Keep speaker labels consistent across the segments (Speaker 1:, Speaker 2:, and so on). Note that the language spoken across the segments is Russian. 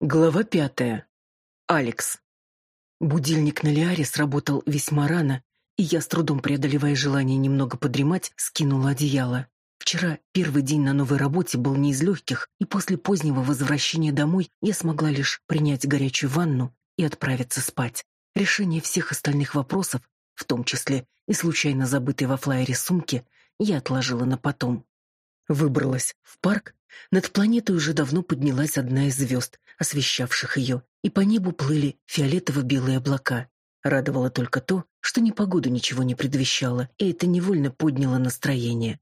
Speaker 1: Глава пятая. Алекс. Будильник на Лиаре сработал весьма рано, и я, с трудом преодолевая желание немного подремать, скинула одеяло. Вчера первый день на новой работе был не из легких, и после позднего возвращения домой я смогла лишь принять горячую ванну и отправиться спать. Решение всех остальных вопросов, в том числе и случайно забытой во флайере сумки, я отложила на потом. Выбралась в парк. Над планетой уже давно поднялась одна из звезд, освещавших ее, и по небу плыли фиолетово-белые облака. Радовало только то, что непогоду ничего не предвещало, и это невольно подняло настроение.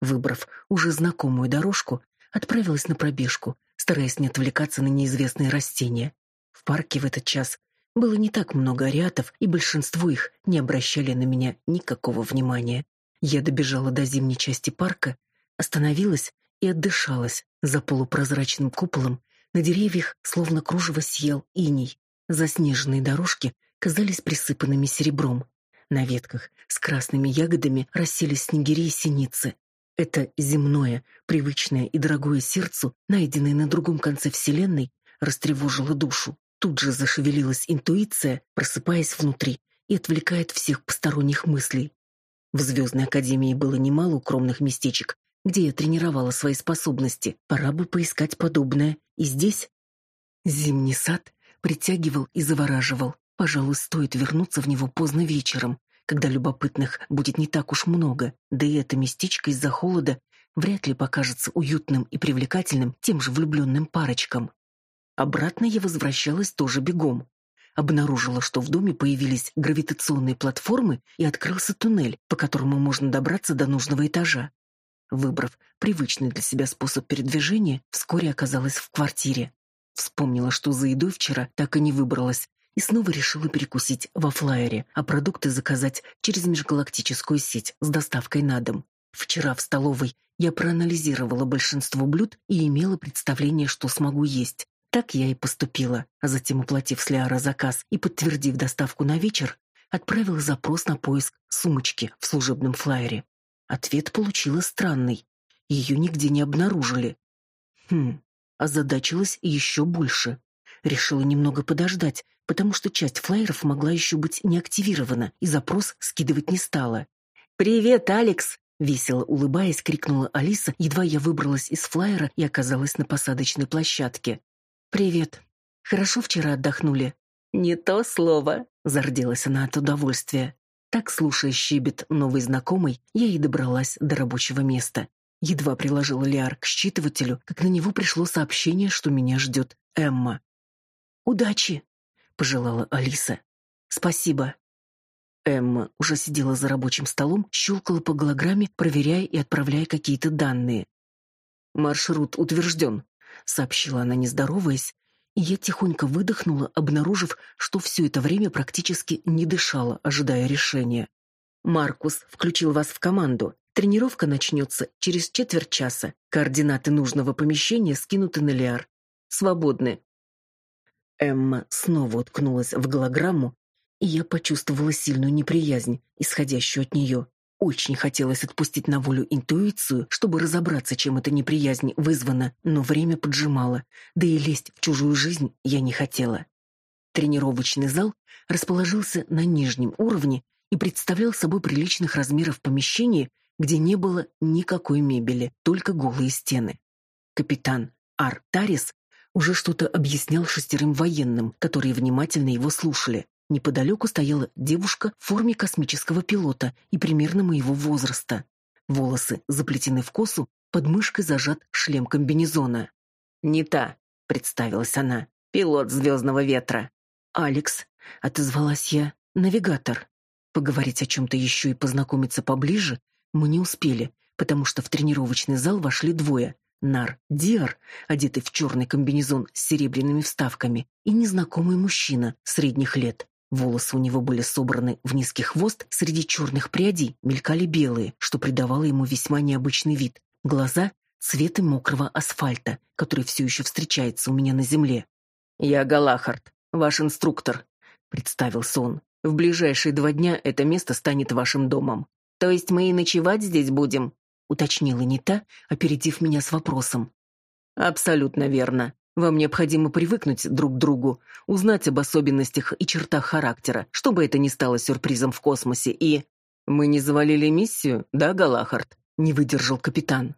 Speaker 1: Выбрав уже знакомую дорожку, отправилась на пробежку, стараясь не отвлекаться на неизвестные растения. В парке в этот час было не так много ариатов, и большинство их не обращали на меня никакого внимания. Я добежала до зимней части парка Остановилась и отдышалась за полупрозрачным куполом. На деревьях словно кружево съел иней. Заснеженные дорожки казались присыпанными серебром. На ветках с красными ягодами расселись снегири и синицы. Это земное, привычное и дорогое сердцу, найденное на другом конце вселенной, растревожило душу. Тут же зашевелилась интуиция, просыпаясь внутри и отвлекает всех посторонних мыслей. В Звездной Академии было немало укромных местечек, где я тренировала свои способности. Пора бы поискать подобное и здесь. Зимний сад притягивал и завораживал. Пожалуй, стоит вернуться в него поздно вечером, когда любопытных будет не так уж много, да и это местечко из-за холода вряд ли покажется уютным и привлекательным тем же влюбленным парочкам. Обратно я возвращалась тоже бегом. Обнаружила, что в доме появились гравитационные платформы и открылся туннель, по которому можно добраться до нужного этажа. Выбрав привычный для себя способ передвижения, вскоре оказалась в квартире. Вспомнила, что за едой вчера так и не выбралась, и снова решила перекусить во флайере, а продукты заказать через межгалактическую сеть с доставкой на дом. Вчера в столовой я проанализировала большинство блюд и имела представление, что смогу есть. Так я и поступила, а затем, оплатив с Лиара заказ и подтвердив доставку на вечер, отправила запрос на поиск сумочки в служебном флайере. Ответ получила странный. Ее нигде не обнаружили. Хм, озадачилась еще больше. Решила немного подождать, потому что часть флайеров могла еще быть не активирована, и запрос скидывать не стала. «Привет, Алекс!» Весело улыбаясь, крикнула Алиса, едва я выбралась из флайера и оказалась на посадочной площадке. «Привет. Хорошо вчера отдохнули?» «Не то слово», — зарделась она от удовольствия. Так, слушая щебет новой знакомой, я и добралась до рабочего места. Едва приложила Лиар к считывателю, как на него пришло сообщение, что меня ждет Эмма. «Удачи!» — пожелала Алиса. «Спасибо». Эмма уже сидела за рабочим столом, щелкала по голограмме, проверяя и отправляя какие-то данные. «Маршрут утвержден», — сообщила она, не здороваясь, и я тихонько выдохнула, обнаружив, что все это время практически не дышала, ожидая решения. «Маркус включил вас в команду. Тренировка начнется через четверть часа. Координаты нужного помещения скинуты на Лиар. Свободны». Эмма снова уткнулась в голограмму, и я почувствовала сильную неприязнь, исходящую от нее. Очень хотелось отпустить на волю интуицию, чтобы разобраться, чем эта неприязнь вызвана, но время поджимало, да и лезть в чужую жизнь я не хотела. Тренировочный зал расположился на нижнем уровне и представлял собой приличных размеров помещение, где не было никакой мебели, только голые стены. Капитан Ар Тарис уже что-то объяснял шестерым военным, которые внимательно его слушали. Неподалеку стояла девушка в форме космического пилота и примерно моего возраста. Волосы заплетены в косу, под мышкой зажат шлем комбинезона. «Не та», — представилась она, — «пилот звездного ветра». «Алекс», — отозвалась я, — «навигатор». Поговорить о чем-то еще и познакомиться поближе мы не успели, потому что в тренировочный зал вошли двое — Нар Диар, одетый в черный комбинезон с серебряными вставками, и незнакомый мужчина средних лет. Волосы у него были собраны в низкий хвост, среди черных прядей мелькали белые, что придавало ему весьма необычный вид. Глаза — цвета мокрого асфальта, который все еще встречается у меня на земле. «Я Галахард, ваш инструктор», — представился он. В ближайшие два дня это место станет вашим домом.
Speaker 2: То есть мы и ночевать здесь будем?
Speaker 1: уточнила Нита, опередив меня с вопросом. Абсолютно верно. Вам необходимо привыкнуть друг к другу, узнать об особенностях и чертах характера, чтобы это не стало сюрпризом в космосе и Мы не завалили миссию, да, Галахард? не выдержал капитан.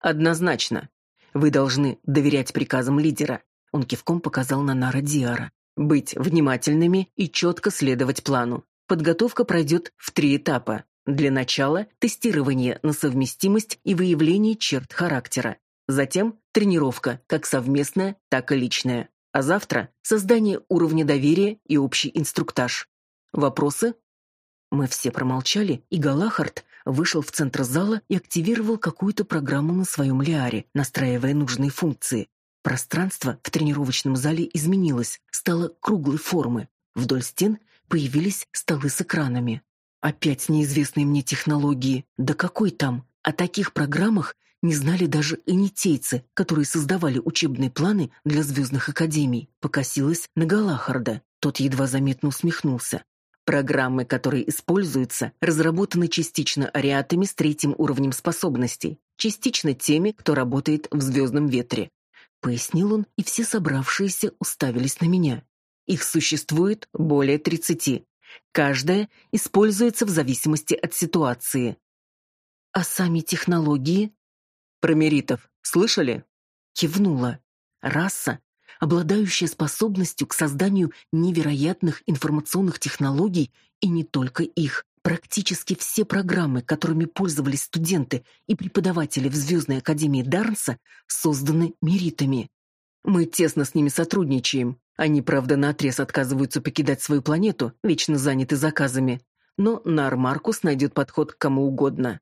Speaker 1: Однозначно. Вы должны доверять приказам лидера. Он кивком показал на Нара Диара. Быть внимательными и четко следовать плану. Подготовка пройдет в три этапа. Для начала тестирование на совместимость и выявление черт характера. Затем тренировка, как совместная, так и личная. А завтра создание уровня доверия и общий инструктаж. Вопросы? Мы все промолчали, и Галахард вышел в центр зала и активировал какую-то программу на своем лиаре, настраивая нужные функции. Пространство в тренировочном зале изменилось, стало круглой формы. Вдоль стен появились столы с экранами. Опять неизвестные мне технологии. Да какой там? О таких программах не знали даже инитейцы, которые создавали учебные планы для звездных академий. Покосилась на Галахарда. Тот едва заметно усмехнулся. Программы, которые используются, разработаны частично ариатами с третьим уровнем способностей, частично теми, кто работает в звездном ветре. Пояснил он, и все собравшиеся уставились на меня. Их существует более тридцати. Каждая используется в зависимости от ситуации. А сами технологии? Про меритов слышали? Кивнула. Раса, обладающая способностью к созданию невероятных информационных технологий и не только их. Практически все программы, которыми пользовались студенты и преподаватели в Звездной академии Дарнса, созданы меритами. Мы тесно с ними сотрудничаем. Они, правда, наотрез отказываются покидать свою планету, вечно заняты заказами. Но Нар Маркус найдет подход к кому угодно.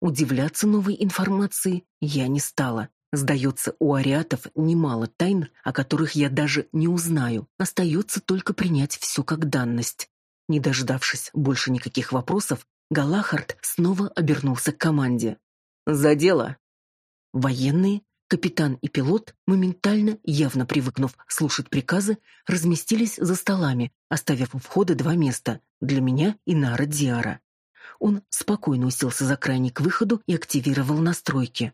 Speaker 1: Удивляться новой информации я не стала. Сдается, у ариатов немало тайн, о которых я даже не узнаю. Остается только принять все как данность. Не дождавшись больше никаких вопросов, Галахард снова обернулся к команде. «За дело!» Военные, капитан и пилот, моментально, явно привыкнув слушать приказы, разместились за столами, оставив у входа два места для меня и Нара Диара. Он спокойно уселся за крайний к выходу и активировал настройки.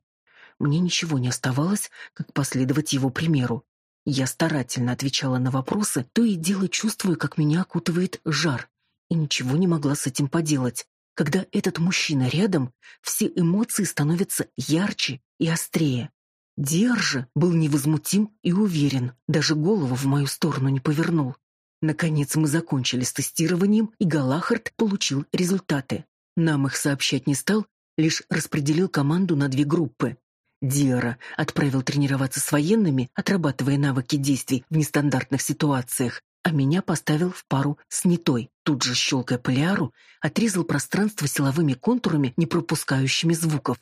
Speaker 1: Мне ничего не оставалось, как последовать его примеру. Я старательно отвечала на вопросы, то и дело чувствуя, как меня окутывает жар, и ничего не могла с этим поделать. Когда этот мужчина рядом, все эмоции становятся ярче и острее. Держа был невозмутим и уверен, даже голову в мою сторону не повернул. Наконец мы закончили с тестированием, и Галахард получил результаты. Нам их сообщать не стал, лишь распределил команду на две группы. Диара отправил тренироваться с военными, отрабатывая навыки действий в нестандартных ситуациях, а меня поставил в пару с Нетой. Тут же, щелкая полиару, отрезал пространство силовыми контурами, не пропускающими звуков.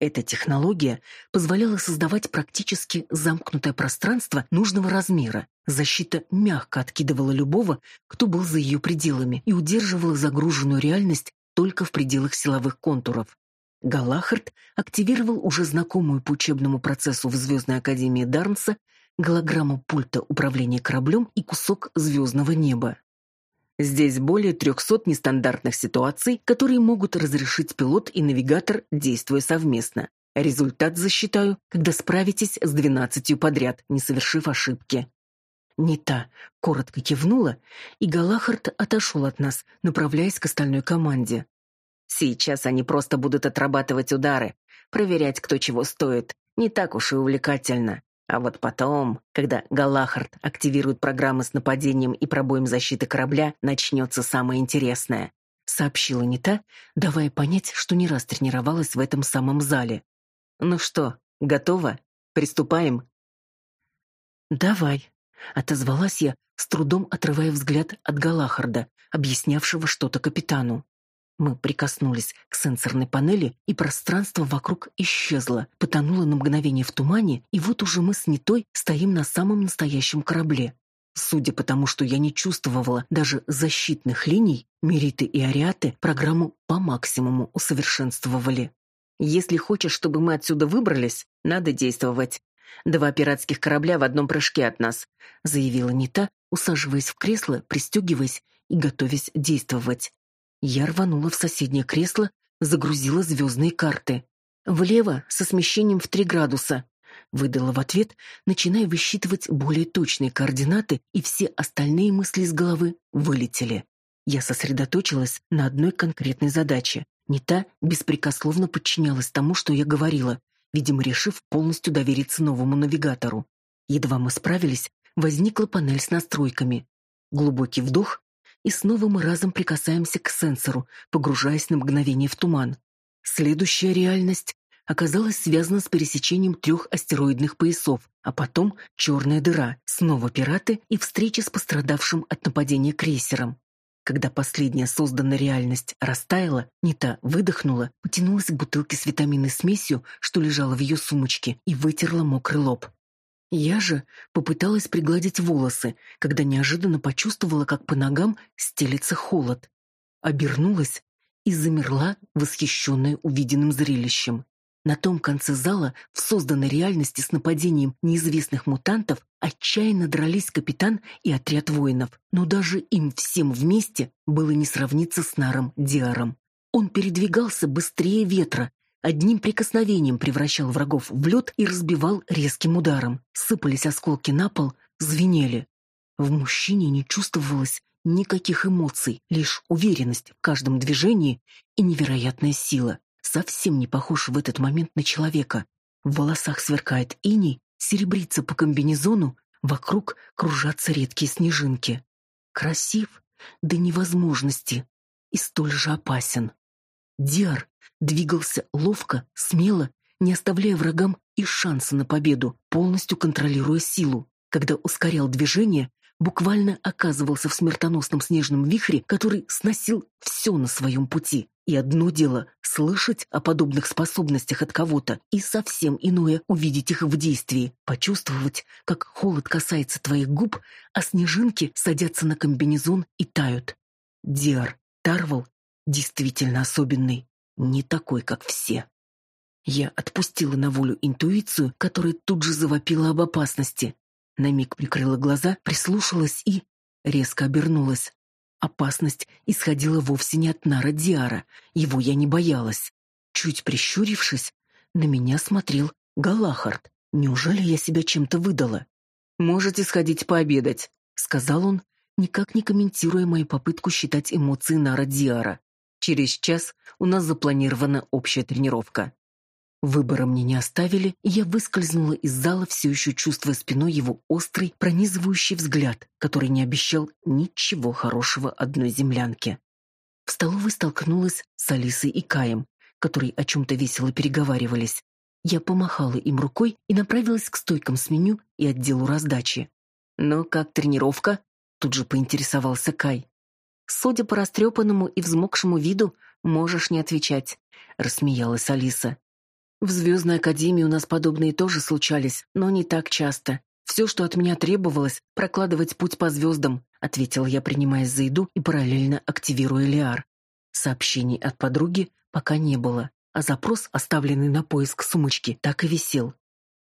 Speaker 1: Эта технология позволяла создавать практически замкнутое пространство нужного размера. Защита мягко откидывала любого, кто был за ее пределами, и удерживала загруженную реальность только в пределах силовых контуров. Галахард активировал уже знакомую по учебному процессу в Звездной Академии Дарнса голограмму пульта управления кораблем и кусок звездного неба. Здесь более 300 нестандартных ситуаций, которые могут разрешить пилот и навигатор, действуя совместно. Результат засчитаю, когда справитесь с двенадцатью подряд, не совершив ошибки. Нита коротко кивнула, и Галахард отошел от нас, направляясь к остальной команде.
Speaker 2: Сейчас они просто будут отрабатывать удары, проверять, кто чего стоит. Не так уж и увлекательно. А вот потом, когда Галахард активирует программы с нападением и пробоем защиты корабля, начнется самое интересное. Сообщила Нита, давая понять, что не раз тренировалась в этом самом зале. Ну что, готова? Приступаем?
Speaker 1: Давай, отозвалась я, с трудом отрывая взгляд от Галахарда, объяснявшего что-то капитану. Мы прикоснулись к сенсорной панели, и пространство вокруг исчезло, потонуло на мгновение в тумане, и вот уже мы с Нитой стоим на самом настоящем корабле. Судя по тому, что я не чувствовала даже защитных линий, Мериты и Ариаты программу по максимуму усовершенствовали.
Speaker 2: Если хочешь, чтобы мы отсюда выбрались, надо действовать. Два пиратских корабля в одном прыжке от нас,
Speaker 1: заявила Нита, усаживаясь в кресло, пристегиваясь и готовясь действовать. Я рванула в соседнее кресло, загрузила звездные карты. «Влево, со смещением в три градуса», — выдала в ответ, начиная высчитывать более точные координаты, и все остальные мысли из головы вылетели. Я сосредоточилась на одной конкретной задаче. Не та беспрекословно подчинялась тому, что я говорила, видимо, решив полностью довериться новому навигатору. Едва мы справились, возникла панель с настройками. Глубокий вдох, и снова мы разом прикасаемся к сенсору, погружаясь на мгновение в туман. Следующая реальность оказалась связана с пересечением трех астероидных поясов, а потом черная дыра, снова пираты и встреча с пострадавшим от нападения крейсером. Когда последняя созданная реальность растаяла, Нита выдохнула, потянулась к бутылке с витаминной смесью, что лежала в ее сумочке, и вытерла мокрый лоб. Я же попыталась пригладить волосы, когда неожиданно почувствовала, как по ногам стелется холод. Обернулась и замерла, восхищенная увиденным зрелищем. На том конце зала, в созданной реальности с нападением неизвестных мутантов, отчаянно дрались капитан и отряд воинов, но даже им всем вместе было не сравниться с Наром Диаром. Он передвигался быстрее ветра, одним прикосновением превращал врагов в лед и разбивал резким ударом. Сыпались осколки на пол, звенели. В мужчине не чувствовалось никаких эмоций, лишь уверенность в каждом движении и невероятная сила совсем не похож в этот момент на человека. В волосах сверкает иней, серебрится по комбинезону, вокруг кружатся редкие снежинки. Красив до невозможности и столь же опасен. Диар двигался ловко, смело, не оставляя врагам и шанса на победу, полностью контролируя силу. Когда ускорял движение, буквально оказывался в смертоносном снежном вихре, который сносил все на своем пути. И одно дело слышать о подобных способностях от кого-то, и совсем иное увидеть их в действии, почувствовать, как холод касается твоих губ, а снежинки садятся на комбинезон и тают. Диар Тарвал действительно особенный, не такой, как все. Я отпустила на волю интуицию, которая тут же завопила об опасности. На миг прикрыла глаза, прислушалась и резко обернулась. Опасность исходила вовсе не от Нара Диара, его я не боялась. Чуть прищурившись, на меня смотрел Галахард. Неужели я себя чем-то выдала? «Можете сходить пообедать», — сказал он, никак не комментируя мою попытку считать эмоции Нара Диара. «Через час у нас запланирована общая тренировка». Выбора мне не оставили, и я выскользнула из зала, все еще чувствуя спиной его острый, пронизывающий взгляд, который не обещал ничего хорошего одной землянке. В столовой столкнулась с Алисой и Каем, которые о чем-то весело переговаривались. Я помахала им рукой и направилась к стойкам с меню и отделу раздачи. «Но как тренировка?» — тут же поинтересовался Кай. «Судя по растрепанному и взмокшему виду, можешь не отвечать», — рассмеялась Алиса. В Звездной Академии у нас подобные тоже случались, но не так часто. Все, что от меня требовалось, прокладывать путь по звездам, ответил я, принимаясь за еду и параллельно активируя Лиар. Сообщений от подруги пока не было, а запрос, оставленный на поиск сумочки, так и висел.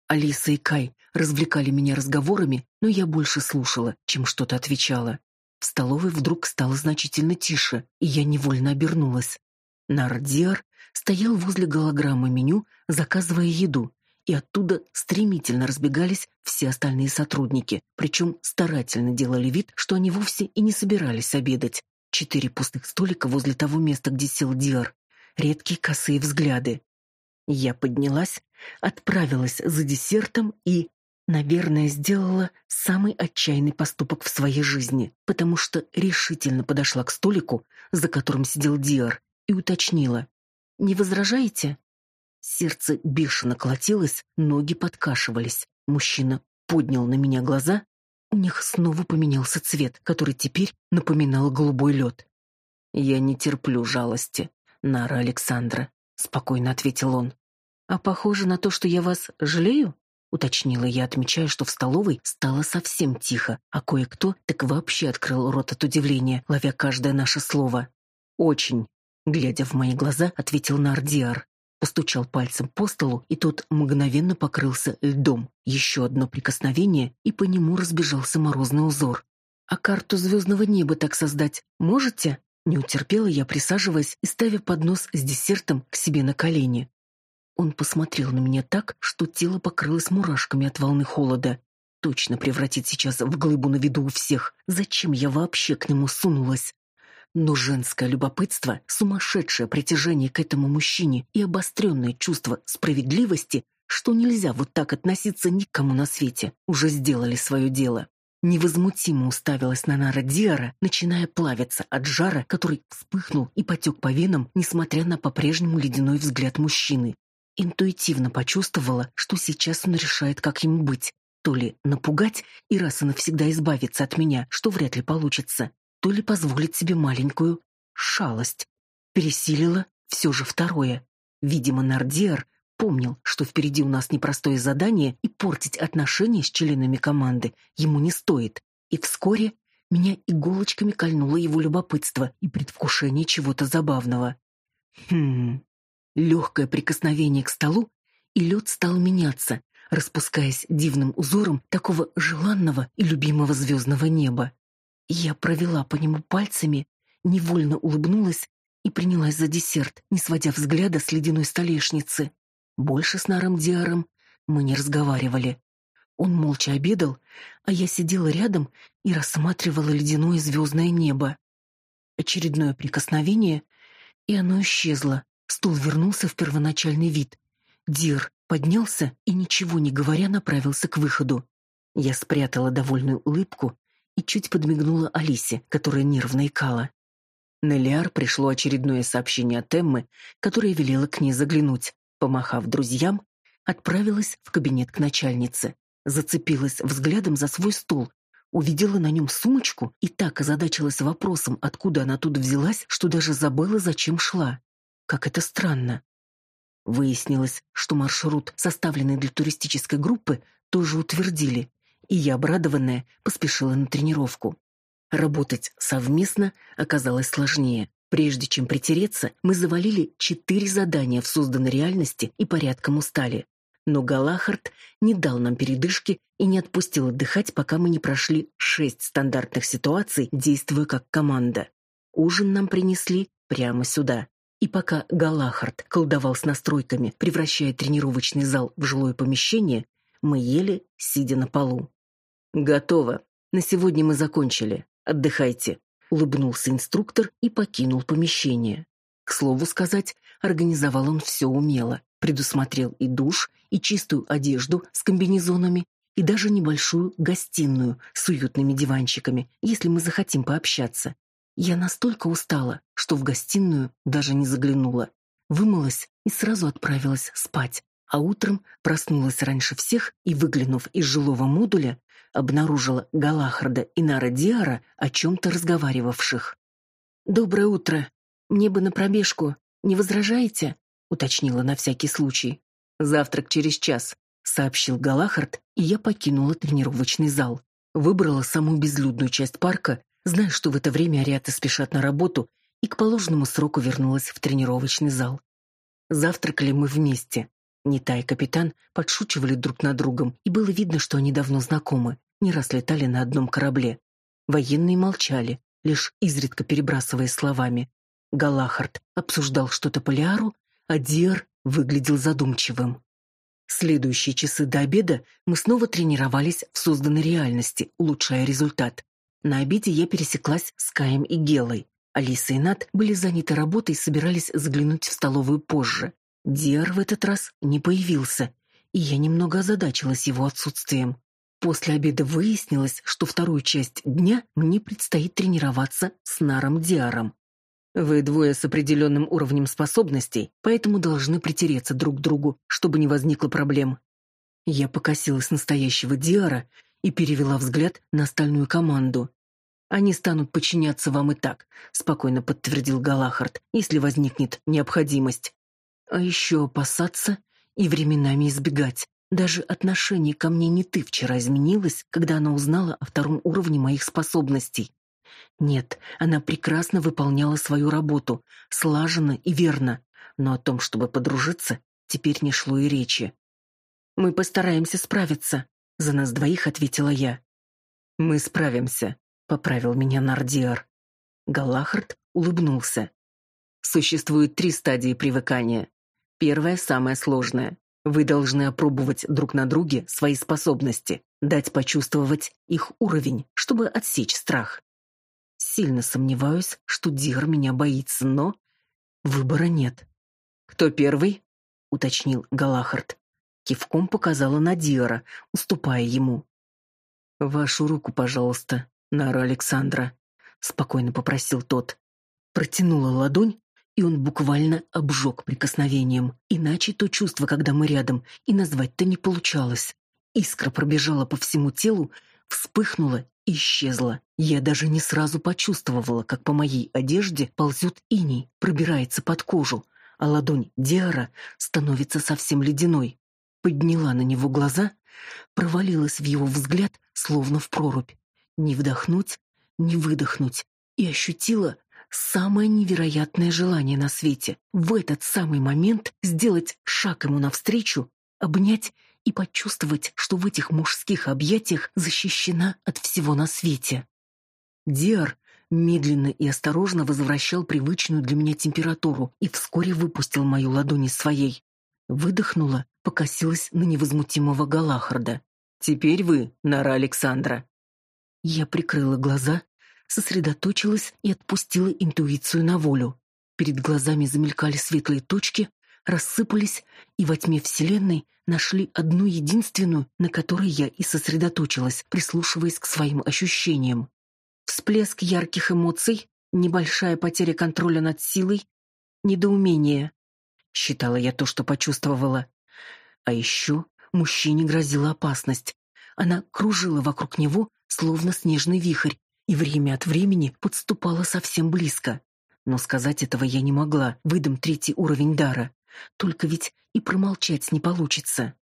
Speaker 1: Алиса и Кай развлекали меня разговорами, но я больше слушала, чем что-то отвечала. В столовой вдруг стало значительно тише, и я невольно обернулась. Нардиар стоял возле голограммы меню, заказывая еду, и оттуда стремительно разбегались все остальные сотрудники, причем старательно делали вид, что они вовсе и не собирались обедать. Четыре пустых столика возле того места, где сел Диар. Редкие косые взгляды. Я поднялась, отправилась за десертом и, наверное, сделала самый отчаянный поступок в своей жизни, потому что решительно подошла к столику, за которым сидел Диар, и уточнила. Не возражаете? Сердце бешено колотилось, ноги подкашивались. Мужчина поднял на меня глаза. У них снова поменялся цвет, который теперь напоминал голубой лед. «Я не терплю жалости, Нара Александра», — спокойно ответил он. «А похоже на то, что я вас жалею?» — уточнила я, отмечая, что в столовой стало совсем тихо, а кое-кто так вообще открыл рот от удивления, ловя каждое наше слово. «Очень», Глядя в мои глаза, ответил Нардиар. Постучал пальцем по столу, и тот мгновенно покрылся льдом. Еще одно прикосновение, и по нему разбежался морозный узор. А карту звездного неба так создать можете? Не утерпела я, присаживаясь и ставя поднос с десертом к себе на колени. Он посмотрел на меня так, что тело покрылось мурашками от волны холода. Точно превратить сейчас в глыбу на виду у всех. Зачем я вообще к нему сунулась? Но женское любопытство, сумасшедшее притяжение к этому мужчине и обостренное чувство справедливости, что нельзя вот так относиться никому на свете, уже сделали свое дело. Невозмутимо уставилась на Нара Диара, начиная плавиться от жара, который вспыхнул и потек по венам, несмотря на по-прежнему ледяной взгляд мужчины. Интуитивно почувствовала, что сейчас он решает, как ему быть. То ли напугать и раз и навсегда избавиться от меня, что вряд ли получится, то ли позволить себе маленькую шалость. Пересилила все же второе. Видимо, Нардиар помнил, что впереди у нас непростое задание, и портить отношения с членами команды ему не стоит. И вскоре меня иголочками кольнуло его любопытство и предвкушение чего-то забавного. Хм, Легкое прикосновение к столу, и лед стал меняться, распускаясь дивным узором такого желанного и любимого звездного неба. Я провела по нему пальцами, невольно улыбнулась и принялась за десерт, не сводя взгляда с ледяной столешницы. Больше с Наром Диаром мы не разговаривали. Он молча обедал, а я сидела рядом и рассматривала ледяное звездное небо. Очередное прикосновение, и оно исчезло, Стул вернулся в первоначальный вид. Дир поднялся и, ничего не говоря, направился к выходу. Я спрятала довольную улыбку и чуть подмигнула Алисе, которая нервно икала. На Лиар пришло очередное сообщение от Эммы, которая велела к ней заглянуть. Помахав друзьям, отправилась в кабинет к начальнице. Зацепилась взглядом за свой стул, увидела на нем сумочку и так озадачилась вопросом, откуда она тут взялась, что даже забыла, зачем шла. Как это странно. Выяснилось, что маршрут, составленный для туристической группы, тоже утвердили, и я, обрадованная, поспешила на тренировку. Работать совместно оказалось сложнее. Прежде чем притереться, мы завалили четыре задания в созданной реальности и порядком устали. Но Галахард не дал нам передышки и не отпустил отдыхать, пока мы не прошли шесть стандартных ситуаций, действуя как команда. Ужин нам принесли прямо сюда. И пока Галахард колдовал с настройками, превращая тренировочный зал в жилое помещение, мы ели, сидя на полу. «Готово. На сегодня мы закончили. Отдыхайте», — улыбнулся инструктор и покинул помещение. К слову сказать, организовал он все умело. Предусмотрел и душ, и чистую одежду с комбинезонами, и даже небольшую гостиную с уютными диванчиками, если мы захотим пообщаться. Я настолько устала, что в гостиную даже не заглянула. Вымылась и сразу отправилась спать. А утром проснулась раньше всех и, выглянув из жилого модуля, обнаружила Галахарда и Нара Диара о чем-то разговаривавших. «Доброе утро. Мне бы на пробежку. Не возражаете?» — уточнила на всякий случай. «Завтрак через час», — сообщил Галахард, и я покинула тренировочный зал. Выбрала самую безлюдную часть парка зная, что в это время ариаты спешат на работу, и к положенному сроку вернулась в тренировочный зал. Завтракали мы вместе. Нита и капитан подшучивали друг над другом, и было видно, что они давно знакомы, не раз летали на одном корабле. Военные молчали, лишь изредка перебрасываясь словами. Галахард обсуждал что-то по Лиару, а Диар выглядел задумчивым. Следующие часы до обеда мы снова тренировались в созданной реальности, улучшая результат. На обеде я пересеклась с Каем и Гелой. Алиса и Нат были заняты работой и собирались заглянуть в столовую позже. Диар в этот раз не появился, и я немного озадачилась его отсутствием. После обеда выяснилось, что вторую часть дня мне предстоит тренироваться с Наром Диаром. Вы двое с определенным уровнем способностей, поэтому должны притереться друг к другу, чтобы не возникло проблем. Я покосилась настоящего Диара и перевела взгляд на остальную команду. Они станут подчиняться вам и так, спокойно подтвердил Галахард, если возникнет необходимость. А еще опасаться и временами избегать. Даже отношение ко мне не ты вчера изменилось, когда она узнала о втором уровне моих способностей. Нет, она прекрасно выполняла свою работу, слаженно и верно, но о том, чтобы подружиться, теперь не шло и речи. Мы постараемся справиться, за нас двоих ответила я. Мы справимся, поправил меня Нардиар. Галахард улыбнулся.
Speaker 2: Существует три стадии привыкания. Первая самая сложная. Вы должны опробовать друг на друге свои способности, дать почувствовать их уровень, чтобы отсечь страх.
Speaker 1: Сильно сомневаюсь, что Дигр меня боится, но выбора нет.
Speaker 2: Кто первый?
Speaker 1: уточнил Галахард. Кивком показала на Диора, уступая ему. Вашу руку, пожалуйста, Нара Александра, спокойно попросил тот. Протянула ладонь, и он буквально обжег прикосновением. Иначе то чувство, когда мы рядом, и назвать-то не получалось. Искра пробежала по всему телу, вспыхнула и исчезла. Я даже не сразу почувствовала, как по моей одежде ползет иней, пробирается под кожу, а ладонь Диара становится совсем ледяной. Подняла на него глаза, провалилась в его взгляд, словно в прорубь. Не вдохнуть, не выдохнуть, и ощутила самое невероятное желание на свете в этот самый момент сделать шаг ему навстречу, обнять и почувствовать, что в этих мужских объятиях защищена от всего на свете. Диар медленно и осторожно возвращал привычную для меня температуру и вскоре выпустил мою ладонь из своей. Выдохнула, покосилась на невозмутимого Галахарда. «Теперь вы, Нара Александра». Я прикрыла глаза, сосредоточилась и отпустила интуицию на волю. Перед глазами замелькали светлые точки, рассыпались и во тьме вселенной нашли одну единственную, на которой я и сосредоточилась, прислушиваясь к своим ощущениям. Всплеск ярких эмоций, небольшая потеря контроля над силой, недоумение. Считала я то, что почувствовала. А еще мужчине грозила опасность. Она кружила вокруг него, словно снежный вихрь, и время от времени подступала совсем близко. Но сказать этого я не могла, выдам третий уровень дара. Только ведь и промолчать не получится.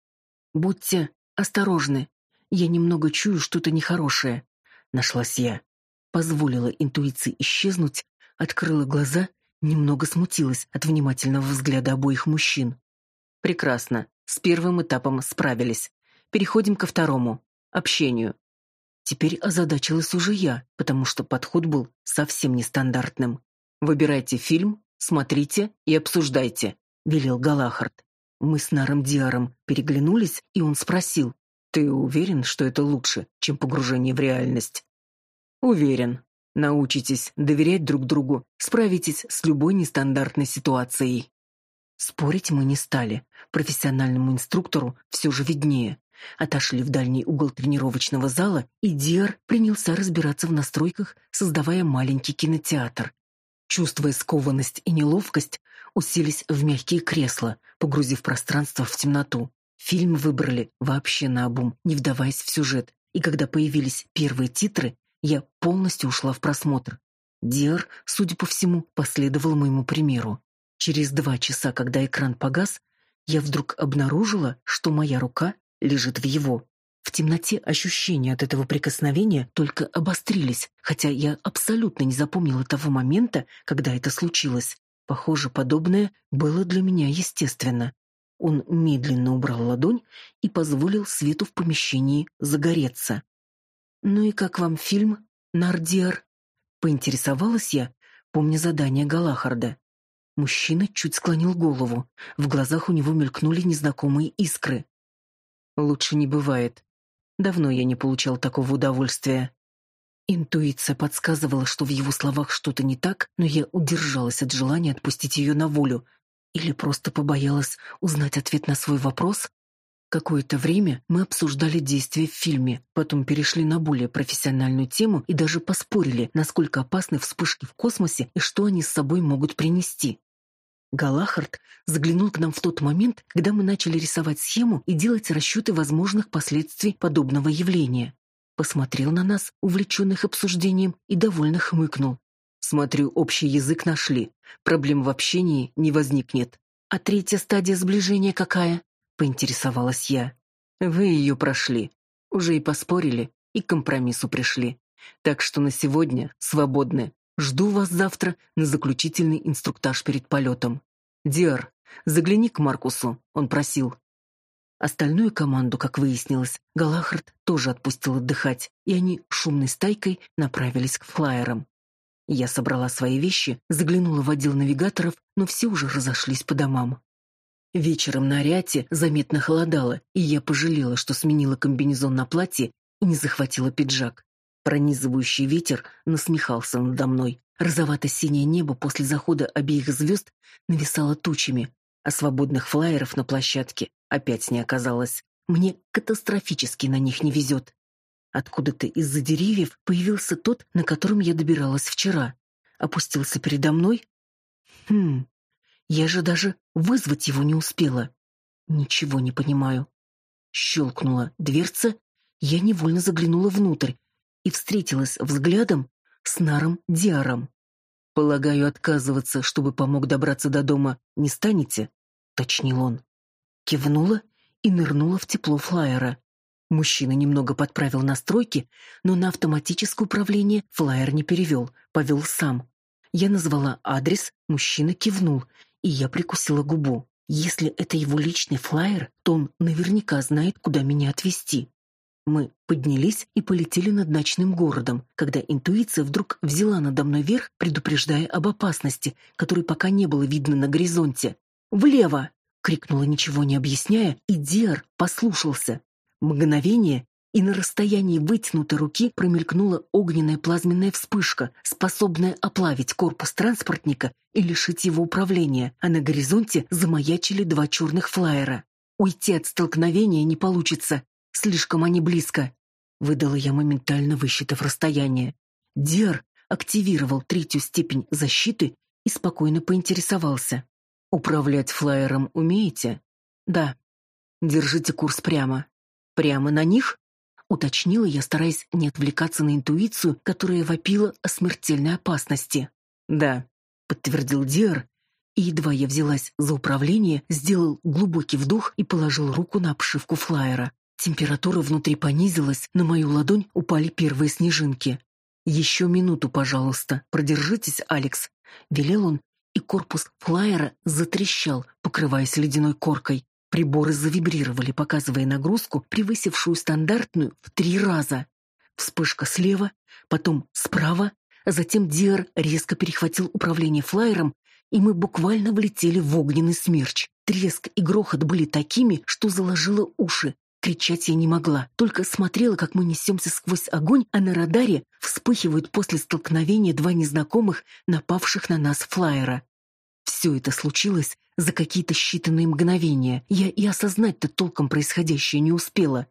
Speaker 1: Будьте осторожны. Я немного чую что-то нехорошее. Нашлась я. Позволила интуиции исчезнуть, открыла глаза, немного смутилась от внимательного взгляда обоих мужчин.
Speaker 2: Прекрасно. С первым этапом справились. Переходим ко второму общению.
Speaker 1: Теперь озадачилась уже я, потому что подход был совсем нестандартным.
Speaker 2: Выбирайте фильм, смотрите и обсуждайте, велел Галахард.
Speaker 1: Мы с Наром Диаром переглянулись, и он спросил: "Ты уверен, что это лучше, чем погружение в реальность?"
Speaker 2: "Уверен. Научитесь доверять друг другу, справитесь с любой нестандартной ситуацией".
Speaker 1: Спорить мы не стали. Профессиональному инструктору все же виднее. Отошли в дальний угол тренировочного зала, и Диар принялся разбираться в настройках, создавая маленький кинотеатр. Чувствуя скованность и неловкость, уселись в мягкие кресла, погрузив пространство в темноту. Фильм выбрали вообще наобум, не вдаваясь в сюжет, и когда появились первые титры, я полностью ушла в просмотр. Диар, судя по всему, последовал моему примеру. Через два часа, когда экран погас, я вдруг обнаружила, что моя рука лежит в его. В темноте ощущения от этого прикосновения только обострились, хотя я абсолютно не запомнила того момента, когда это случилось. Похоже, подобное было для меня естественно. Он медленно убрал ладонь и позволил свету в помещении загореться. «Ну и как вам фильм, Нардиар?» Поинтересовалась я, помня задание Галахарда. Мужчина чуть склонил голову. В глазах у него мелькнули незнакомые искры. Лучше не бывает. Давно я не получал такого удовольствия. Интуиция подсказывала, что в его словах что-то не так, но я удержалась от желания отпустить ее на волю или просто побоялась узнать ответ на свой вопрос. Какое-то время мы обсуждали действия в фильме, потом перешли на более профессиональную тему и даже поспорили, насколько опасны вспышки в космосе и что они с собой могут принести. Галахард заглянул к нам в тот момент, когда мы начали рисовать схему и делать расчеты возможных последствий подобного явления. Посмотрел на нас, увлеченных обсуждением, и довольно хмыкнул. Смотрю, общий язык нашли. Проблем в общении не возникнет. А третья стадия сближения какая? поинтересовалась я. Вы ее прошли. Уже и поспорили, и к компромиссу пришли. Так что на сегодня свободны. Жду вас завтра на заключительный инструктаж перед полетом. Диар, загляни к Маркусу, он просил. Остальную команду, как выяснилось, Галахард тоже отпустил отдыхать, и они шумной стайкой направились к флайерам. Я собрала свои вещи, заглянула в отдел навигаторов, но все уже разошлись по домам. Вечером на Ариате заметно холодало, и я пожалела, что сменила комбинезон на платье и не захватила пиджак. Пронизывающий ветер насмехался надо мной. Розовато-синее небо после захода обеих звезд нависало тучами, а свободных флайеров на площадке опять не оказалось. Мне катастрофически на них не везет. Откуда-то из-за деревьев появился тот, на котором я добиралась вчера. Опустился передо мной. Хм, я же даже вызвать его не успела. Ничего не понимаю. Щелкнула дверца, я невольно заглянула внутрь и встретилась взглядом с Наром Диаром. «Полагаю, отказываться, чтобы помог добраться до дома, не станете?» — точнил он. Кивнула и нырнула в тепло флайера. Мужчина немного подправил настройки, но на автоматическое управление флайер не перевел, повел сам. Я назвала адрес, мужчина кивнул, и я прикусила губу. Если это его личный флайер, то он наверняка знает, куда меня отвезти. Мы поднялись и полетели над ночным городом, когда интуиция вдруг взяла надо мной верх, предупреждая об опасности, которой пока не было видно на горизонте. «Влево!» — крикнула, ничего не объясняя, и Диар послушался. Мгновение, и на расстоянии вытянутой руки промелькнула огненная плазменная вспышка, способная оплавить корпус транспортника и лишить его управления, а на горизонте замаячили два черных флайера. Уйти от столкновения не получится, Слишком они близко. Выдала я моментально, высчитав расстояние. Диар активировал третью степень защиты и спокойно поинтересовался. «Управлять флайером умеете?» «Да». «Держите курс прямо». «Прямо на них?» Уточнила я, стараясь не отвлекаться на интуицию, которая вопила о смертельной опасности. «Да», — подтвердил Диар, и едва я взялась за управление, сделал глубокий вдох и положил руку на обшивку флайера. Температура внутри понизилась, на мою ладонь упали первые снежинки. «Еще минуту, пожалуйста. Продержитесь, Алекс», — велел он, и корпус флайера затрещал, покрываясь ледяной коркой. Приборы завибрировали, показывая нагрузку, превысившую стандартную в три раза. Вспышка слева, потом справа, затем Диар резко перехватил управление флайером, и мы буквально влетели в огненный смерч. Треск и грохот были такими, что заложило уши, Кричать я не могла, только смотрела, как мы несемся сквозь огонь, а на радаре вспыхивают после столкновения два незнакомых, напавших на нас флайера. Все это случилось за какие-то считанные мгновения. Я и осознать-то толком происходящее не успела.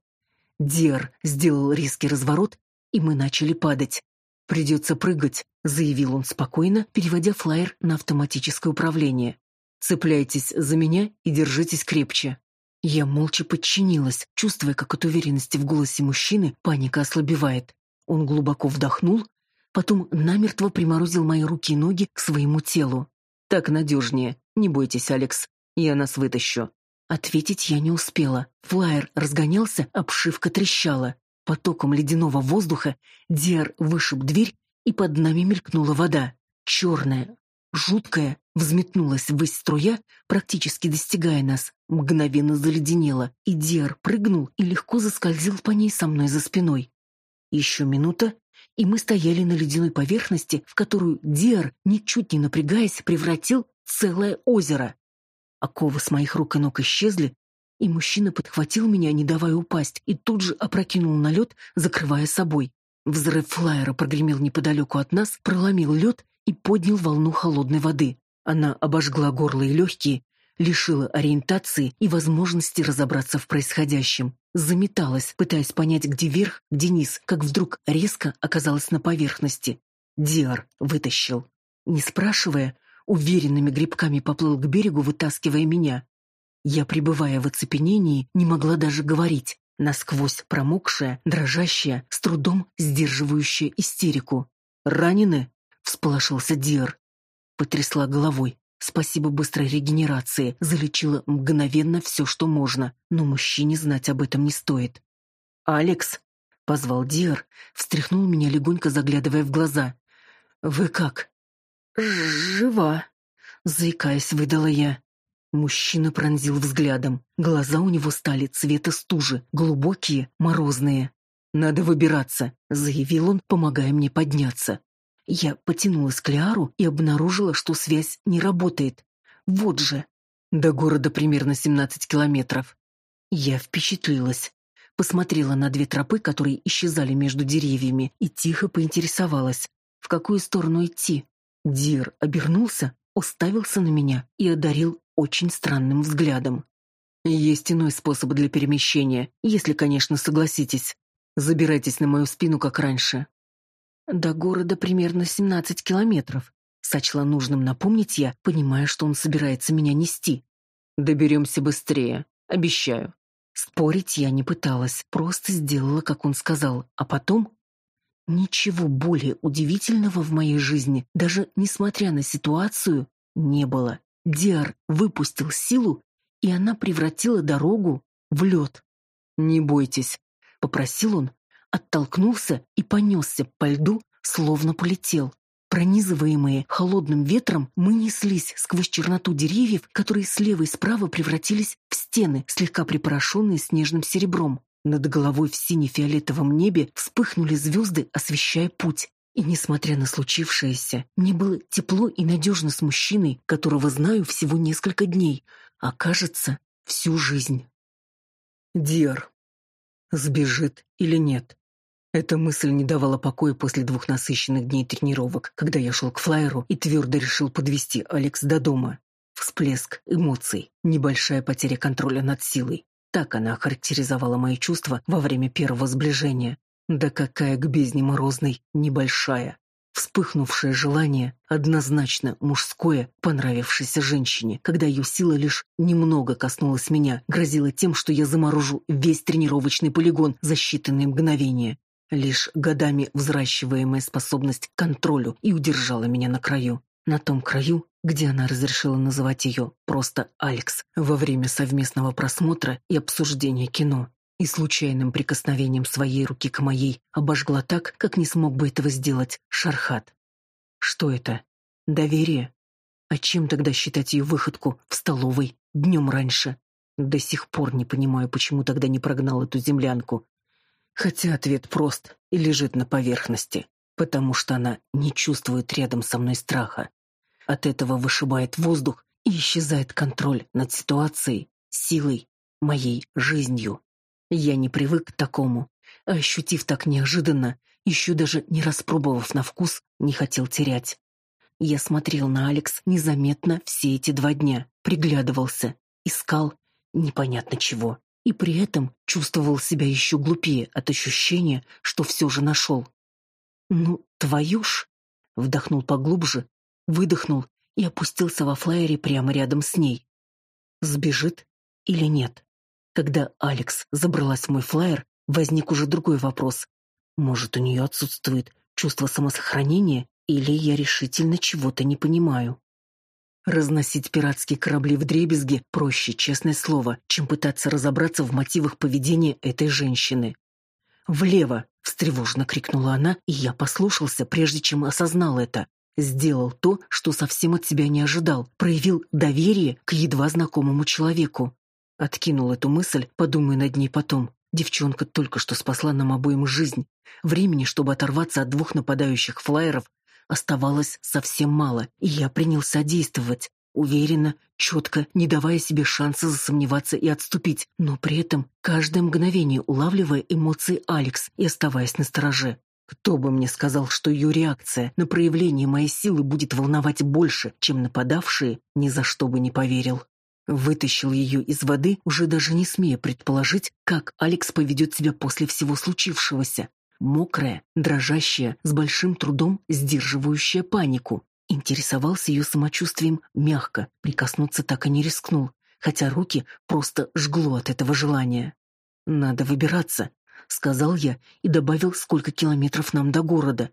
Speaker 1: Дер сделал резкий разворот, и мы начали падать. «Придется прыгать», — заявил он спокойно, переводя флайер на автоматическое управление. «Цепляйтесь за меня и держитесь крепче». Я молча подчинилась, чувствуя, как от уверенности в голосе мужчины паника ослабевает. Он глубоко вдохнул, потом намертво приморозил мои руки и ноги к своему телу. «Так надежнее. Не бойтесь, Алекс. Я нас вытащу». Ответить я не успела. Флайер разгонялся, обшивка трещала. Потоком ледяного воздуха Диар вышиб дверь, и под нами мелькнула вода. Черная, жуткая, взметнулась ввысь струя, практически достигая нас, мгновенно заледенела, и Диар прыгнул и легко заскользил по ней со мной за спиной. Еще минута, и мы стояли на ледяной поверхности, в которую Диар, ничуть не напрягаясь, превратил целое озеро. Оковы с моих рук и ног исчезли, и мужчина подхватил меня, не давая упасть, и тут же опрокинул на лед, закрывая собой. Взрыв флайера прогремел неподалеку от нас, проломил лед и поднял волну холодной воды. Она обожгла горло и легкие, лишила ориентации и возможности разобраться в происходящем. Заметалась, пытаясь понять, где верх, где низ, как вдруг резко оказалась на поверхности. Диар вытащил. Не спрашивая, уверенными грибками поплыл к берегу, вытаскивая меня. Я, пребывая в оцепенении, не могла даже говорить, насквозь промокшая, дрожащая, с трудом сдерживающая истерику. «Ранены?» — всполошился Диар. Потрясла головой. Спасибо быстрой регенерации, залечила мгновенно все, что можно, но мужчине знать об этом не стоит. «Алекс!» — позвал Диар, встряхнул меня легонько, заглядывая в глаза. «Вы как?» «Жива!» — заикаясь, выдала я. Мужчина пронзил взглядом. Глаза у него стали цвета стужи, глубокие, морозные. «Надо выбираться», — заявил он, помогая мне подняться. Я потянулась к Лиару и обнаружила, что связь не работает. Вот же. До города примерно 17 километров. Я впечатлилась. Посмотрела на две тропы, которые исчезали между деревьями, и тихо поинтересовалась, в какую сторону идти. Дир обернулся, уставился на меня и одарил очень странным взглядом. Есть иной способ для перемещения, если, конечно, согласитесь. Забирайтесь на мою спину, как раньше. До города примерно семнадцать километров. Сочла нужным напомнить я, понимая, что он собирается меня нести. Доберемся быстрее, обещаю. Спорить я не пыталась, просто сделала, как он сказал, а потом... Ничего более удивительного в моей жизни, даже несмотря на ситуацию, не было. Диар выпустил силу, и она превратила дорогу в лед. «Не бойтесь», — попросил он, оттолкнулся и понесся по льду, словно полетел. Пронизываемые холодным ветром, мы неслись сквозь черноту деревьев, которые слева и справа превратились в стены, слегка припорошенные снежным серебром. Над головой в сине-фиолетовом небе вспыхнули звезды, освещая путь. И несмотря на случившееся, мне было тепло и надежно с мужчиной, которого знаю всего несколько дней, а кажется, всю жизнь. Диар. Сбежит или нет? Эта мысль не давала покоя после двух насыщенных дней тренировок, когда я шел к флайеру и твердо решил подвести Алекс до дома. Всплеск эмоций, небольшая потеря контроля над силой. Так она охарактеризовала мои чувства во время первого сближения. Да какая к бездне морозной, небольшая. Вспыхнувшее желание, однозначно мужское, понравившееся женщине, когда ее сила лишь немного коснулась меня, грозило тем, что я заморожу весь тренировочный полигон за считанные мгновения. Лишь годами взращиваемая способность к контролю и удержала меня на краю. На том краю, где она разрешила называть ее просто Алекс во время совместного просмотра и обсуждения кино и случайным прикосновением своей руки к моей обожгла так, как не смог бы этого сделать Шархат. Что это? Доверие? А чем тогда считать ее выходку в столовой днем раньше? До сих пор не понимаю, почему тогда не прогнал эту землянку. Хотя ответ прост и лежит на поверхности, потому что она не чувствует рядом со мной страха. От этого вышибает воздух и исчезает контроль над ситуацией, силой, моей жизнью. Я не привык к такому, а ощутив так неожиданно, еще даже не распробовав на вкус, не хотел терять. Я смотрел на Алекс незаметно все эти два дня, приглядывался, искал непонятно чего, и при этом чувствовал себя еще глупее от ощущения, что все же нашел. «Ну, твою ж!» Вдохнул поглубже, выдохнул и опустился во флайере прямо рядом с ней. Сбежит или нет? Когда Алекс забралась в мой флаер, возник уже другой вопрос. Может, у нее отсутствует чувство самосохранения, или я решительно чего-то не понимаю? Разносить пиратские корабли в дребезги проще, честное слово, чем пытаться разобраться в мотивах поведения этой женщины. «Влево!» — встревоженно крикнула она, и я послушался, прежде чем осознал это. Сделал то, что совсем от себя не ожидал, проявил доверие к едва знакомому человеку. Откинул эту мысль, подумай над ней потом. Девчонка только что спасла нам обоим жизнь. Времени, чтобы оторваться от двух нападающих флайеров, оставалось совсем мало, и я принялся действовать. Уверенно, четко, не давая себе шанса засомневаться и отступить, но при этом каждое мгновение улавливая эмоции Алекс и оставаясь на стороже. Кто бы мне сказал, что ее реакция на проявление моей силы будет волновать больше, чем нападавшие, ни за что бы не поверил. Вытащил ее из воды, уже даже не смея предположить, как Алекс поведет себя после всего случившегося. Мокрая, дрожащая, с большим трудом сдерживающая панику. Интересовался ее самочувствием мягко, прикоснуться так и не рискнул, хотя руки просто жгло от этого желания. «Надо выбираться», — сказал я и добавил, сколько километров нам до города.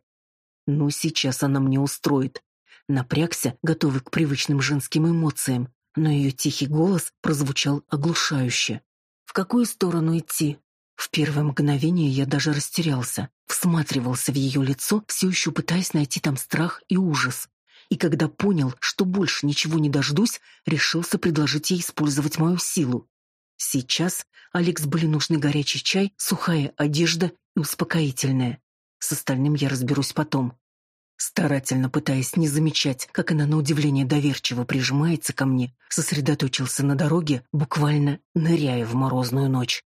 Speaker 1: «Ну, сейчас она мне устроит». Напрягся, готовый к привычным женским эмоциям, но ее тихий голос прозвучал оглушающе. В какую сторону идти? В первое мгновение я даже растерялся, всматривался в ее лицо, все еще пытаясь найти там страх и ужас. и когда понял, что больше ничего не дождусь, решился предложить ей использовать мою силу. Сейчас Алекс были нужны горячий чай, сухая одежда и успокоительное. С остальным я разберусь потом. Старательно пытаясь не замечать, как она на удивление доверчиво прижимается ко мне, сосредоточился на дороге, буквально ныряя в морозную ночь.